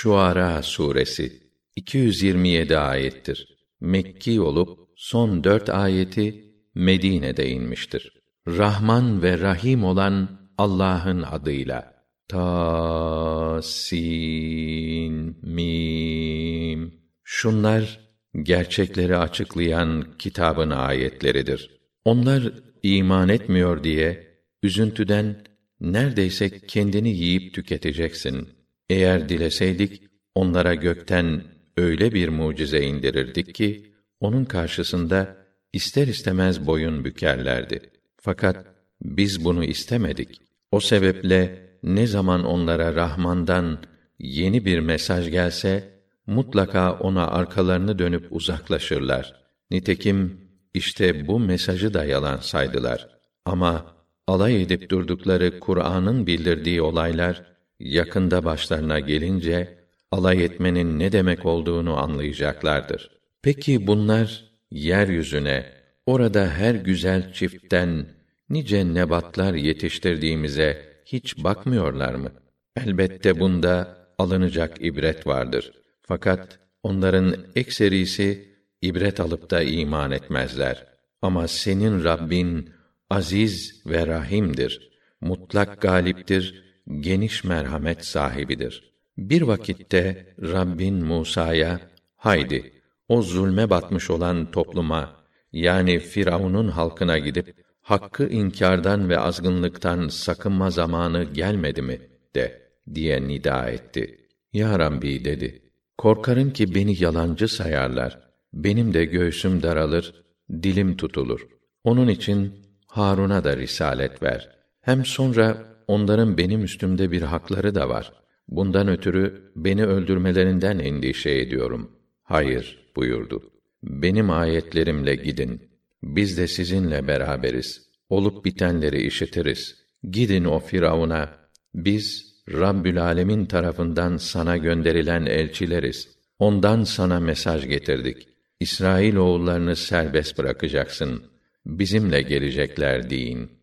Şuara suresi 227 ayettir. Mekki olup son dört ayeti Medine'de inmiştir. Rahman ve Rahim olan Allah'ın adıyla. Ta sin mim. Şunlar gerçekleri açıklayan kitabın ayetleridir. Onlar iman etmiyor diye üzüntüden neredeyse kendini yiyip tüketeceksin. Eğer dileseydik onlara gökten öyle bir mucize indirirdik ki onun karşısında ister istemez boyun bükerlerdi. Fakat biz bunu istemedik. O sebeple ne zaman onlara Rahman'dan yeni bir mesaj gelse mutlaka ona arkalarını dönüp uzaklaşırlar. Nitekim işte bu mesajı da yalan saydılar. Ama alay edip durdukları Kur'an'ın bildirdiği olaylar yakında başlarına gelince alay etmenin ne demek olduğunu anlayacaklardır. Peki bunlar yeryüzüne orada her güzel çiftten nice nebatlar yetiştirdiğimize hiç bakmıyorlar mı? Elbette bunda alınacak ibret vardır. Fakat onların ekserisi ibret alıp da iman etmezler. Ama senin Rabbin aziz ve rahimdir. Mutlak galiptir, geniş merhamet sahibidir. Bir vakitte Rabbin Musa'ya haydi o zulme batmış olan topluma yani Firavun'un halkına gidip hakkı inkardan ve azgınlıktan sakınma zamanı gelmedi mi de diye nida etti. Ya Rabbi dedi. Korkarım ki beni yalancı sayarlar. Benim de göğsüm daralır, dilim tutulur. Onun için Harun'a da risalet ver. Hem sonra onların benim üstümde bir hakları da var. Bundan ötürü beni öldürmelerinden endişe ediyorum. Hayır buyurdu. Benim ayetlerimle gidin. Biz de sizinle beraberiz. Olup bitenleri işitiriz. Gidin o Firavun'a. Biz Rabbül Alemin tarafından sana gönderilen elçileriz. Ondan sana mesaj getirdik. İsrail oğullarını serbest bırakacaksın. Bizimle gelecekler deyin.''